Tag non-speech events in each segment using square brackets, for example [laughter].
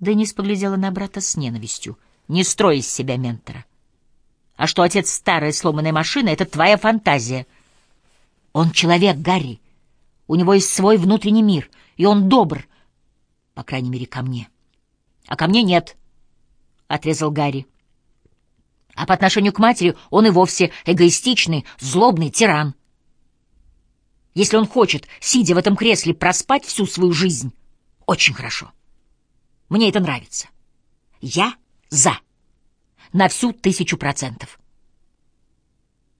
Денис поглядела на брата с ненавистью. «Не строй из себя ментора. А что отец старая сломанная машина — это твоя фантазия. Он человек, Гарри. У него есть свой внутренний мир, и он добр, по крайней мере, ко мне. А ко мне нет, — отрезал Гарри. А по отношению к матери он и вовсе эгоистичный, злобный тиран. Если он хочет, сидя в этом кресле, проспать всю свою жизнь, очень хорошо. Мне это нравится. Я за. На всю тысячу процентов.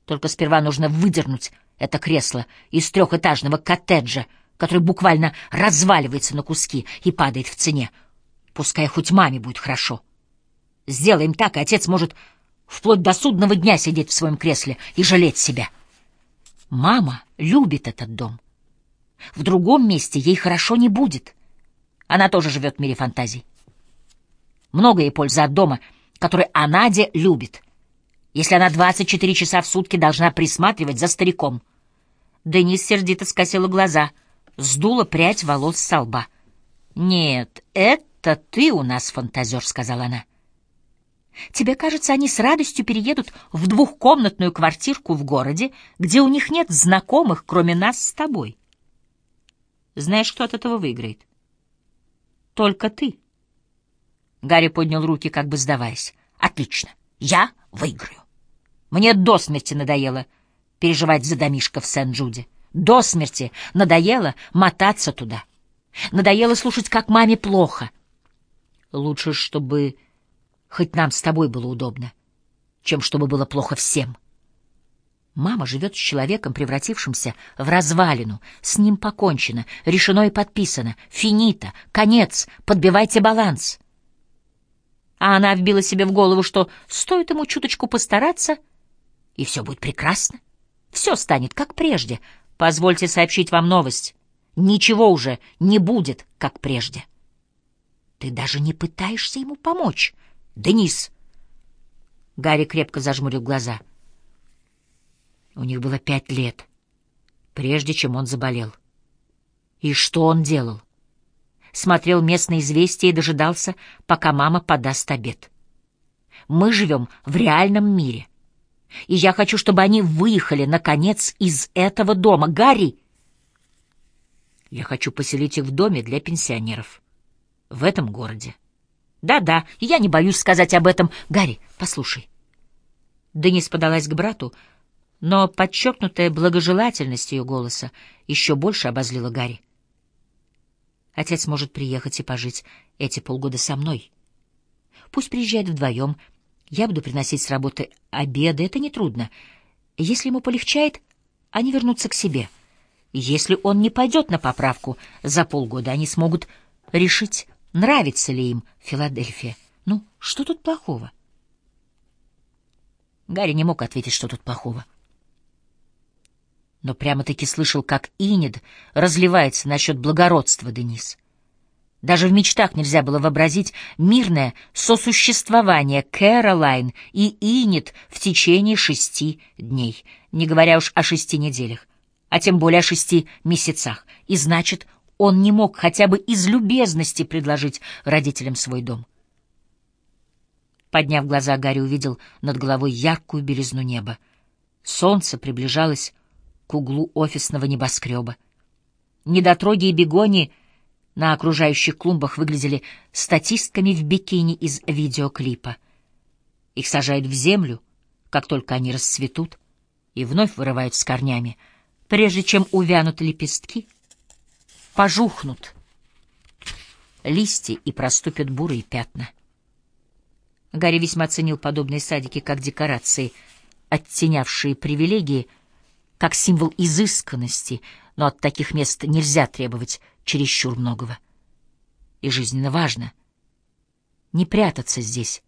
Только сперва нужно выдернуть это кресло из трехэтажного коттеджа, который буквально разваливается на куски и падает в цене. Пускай хоть маме будет хорошо. Сделаем так, и отец может вплоть до судного дня сидеть в своем кресле и жалеть себя. Мама любит этот дом. В другом месте ей хорошо не будет. Она тоже живет в мире фантазий. Много ей пользы от дома, который Анадя любит, если она 24 часа в сутки должна присматривать за стариком. Денис сердито скосила глаза, сдула прядь волос со лба. «Нет, это ты у нас фантазер», — сказала она. «Тебе кажется, они с радостью переедут в двухкомнатную квартирку в городе, где у них нет знакомых, кроме нас с тобой. Знаешь, кто от этого выиграет? Только ты». Гарри поднял руки, как бы сдаваясь. «Отлично, я выиграю. Мне до смерти надоело» переживать за домишко в Сен-Джуде. До смерти надоело мотаться туда. Надоело слушать, как маме плохо. Лучше, чтобы хоть нам с тобой было удобно, чем чтобы было плохо всем. Мама живет с человеком, превратившимся в развалину. С ним покончено, решено и подписано. Финита, конец, подбивайте баланс. А она вбила себе в голову, что стоит ему чуточку постараться, и все будет прекрасно. Все станет как прежде. Позвольте сообщить вам новость. Ничего уже не будет, как прежде. Ты даже не пытаешься ему помочь, Денис. Гарри крепко зажмурил глаза. У них было пять лет, прежде чем он заболел. И что он делал? Смотрел местные известия и дожидался, пока мама подаст обед. Мы живем в реальном мире. И я хочу, чтобы они выехали, наконец, из этого дома. Гарри! Я хочу поселить их в доме для пенсионеров. В этом городе. Да-да, я не боюсь сказать об этом. Гарри, послушай. Денис подалась к брату, но подчеркнутая благожелательность ее голоса еще больше обозлила Гарри. Отец может приехать и пожить эти полгода со мной. Пусть приезжает вдвоем, я буду приносить с работы обеды, это нетрудно. Если ему полегчает, они вернутся к себе. Если он не пойдет на поправку, за полгода они смогут решить, нравится ли им Филадельфия. Ну, что тут плохого? Гарри не мог ответить, что тут плохого. Но прямо-таки слышал, как Инид разливается насчет благородства Денис. Даже в мечтах нельзя было вообразить мирное сосуществование Кэролайн и Инет в течение шести дней, не говоря уж о шести неделях, а тем более о шести месяцах. И значит, он не мог хотя бы из любезности предложить родителям свой дом. Подняв глаза, Гарри увидел над головой яркую белизну неба. Солнце приближалось к углу офисного небоскреба. Недотроги и бегони — на окружающих клумбах выглядели статистками в бикини из видеоклипа. Их сажают в землю, как только они расцветут, и вновь вырывают с корнями, прежде чем увянут лепестки, пожухнут листья и проступят бурые пятна. Гарри весьма ценил подобные садики как декорации, оттенявшие привилегии, как символ изысканности, но от таких мест нельзя требовать чересчур многого. И жизненно важно не прятаться здесь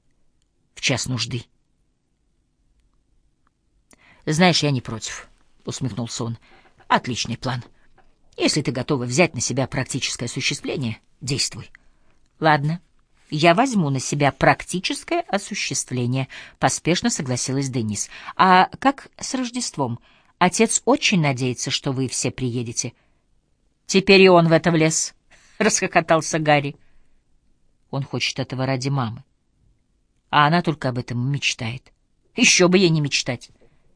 в час нужды. «Знаешь, я не против», — усмехнулся он. «Отличный план. Если ты готова взять на себя практическое осуществление, действуй». «Ладно, я возьму на себя практическое осуществление», — поспешно согласилась Денис. «А как с Рождеством? Отец очень надеется, что вы все приедете». Теперь и он в это влез, [laughs] — расхохотался Гарри. Он хочет этого ради мамы. А она только об этом мечтает. Еще бы ей не мечтать.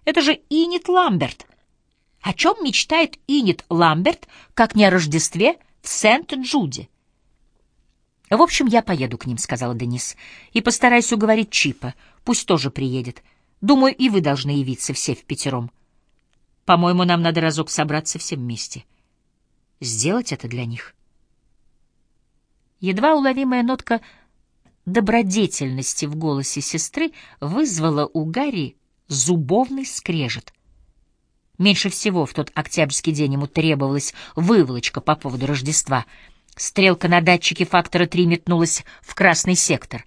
Это же Инит Ламберт. О чем мечтает Инит Ламберт, как не о Рождестве в Сент-Джуде? «В общем, я поеду к ним», — сказала Денис, — «и постараюсь уговорить Чипа. Пусть тоже приедет. Думаю, и вы должны явиться все в пятером. По-моему, нам надо разок собраться всем вместе. Сделать это для них». Едва уловимая нотка добродетельности в голосе сестры вызвала у Гарри зубовный скрежет. Меньше всего в тот октябрьский день ему требовалась выволочка по поводу Рождества — Стрелка на датчике фактора 3 метнулась в красный сектор.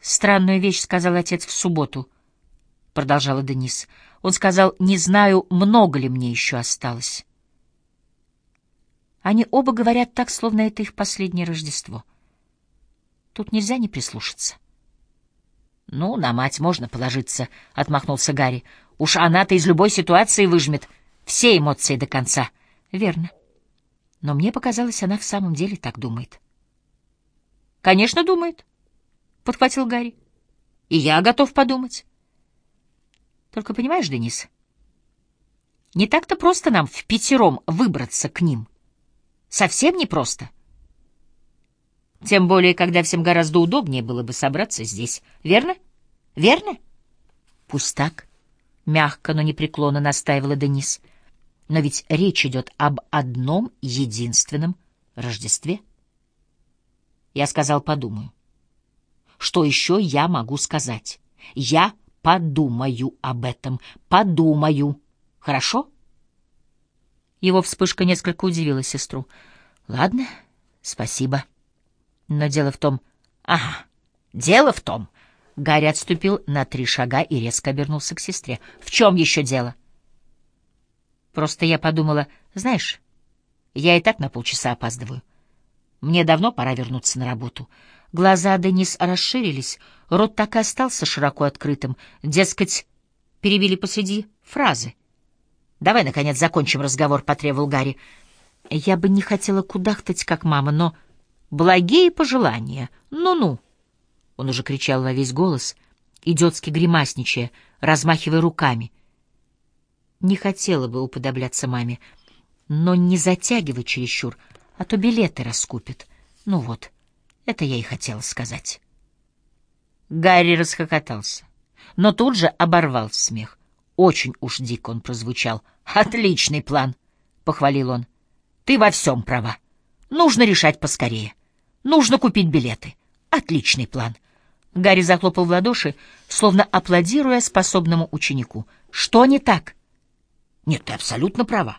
«Странную вещь», — сказал отец в субботу, — продолжала Денис. Он сказал, «Не знаю, много ли мне еще осталось». Они оба говорят так, словно это их последнее Рождество. Тут нельзя не прислушаться. «Ну, на мать можно положиться», — отмахнулся Гарри. «Уж она-то из любой ситуации выжмет все эмоции до конца». «Верно. Но мне показалось, она в самом деле так думает. «Конечно, думает», — подхватил Гарри. «И я готов подумать». «Только понимаешь, Денис, не так-то просто нам в пятером выбраться к ним. Совсем не просто. Тем более, когда всем гораздо удобнее было бы собраться здесь. Верно? Верно?» «Пусть так», — мягко, но непреклонно настаивала Денис. Но ведь речь идет об одном единственном Рождестве. Я сказал, подумаю. Что еще я могу сказать? Я подумаю об этом. Подумаю. Хорошо? Его вспышка несколько удивила сестру. Ладно, спасибо. Но дело в том... Ага, дело в том... Гарри отступил на три шага и резко обернулся к сестре. «В чем еще дело?» Просто я подумала, знаешь, я и так на полчаса опаздываю. Мне давно пора вернуться на работу. Глаза Денис расширились, рот так и остался широко открытым. Дескать, перебили посреди фразы. «Давай, наконец, закончим разговор», — потребовал Гарри. «Я бы не хотела кудахтать, как мама, но...» «Благие пожелания! Ну-ну!» Он уже кричал во весь голос, идиотски гримасничая, размахивая руками — не хотела бы уподобляться маме, но не затягивай чересчур, а то билеты раскупят. Ну вот, это я и хотела сказать. Гарри расхохотался, но тут же оборвал смех. Очень уж дико он прозвучал. «Отличный план!» — похвалил он. «Ты во всем права. Нужно решать поскорее. Нужно купить билеты. Отличный план!» Гарри захлопал в ладоши, словно аплодируя способному ученику. «Что не так?» Нет, ты абсолютно права.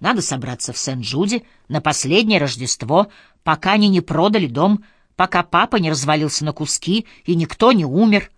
Надо собраться в Сент-Джуди на последнее Рождество, пока они не продали дом, пока папа не развалился на куски и никто не умер —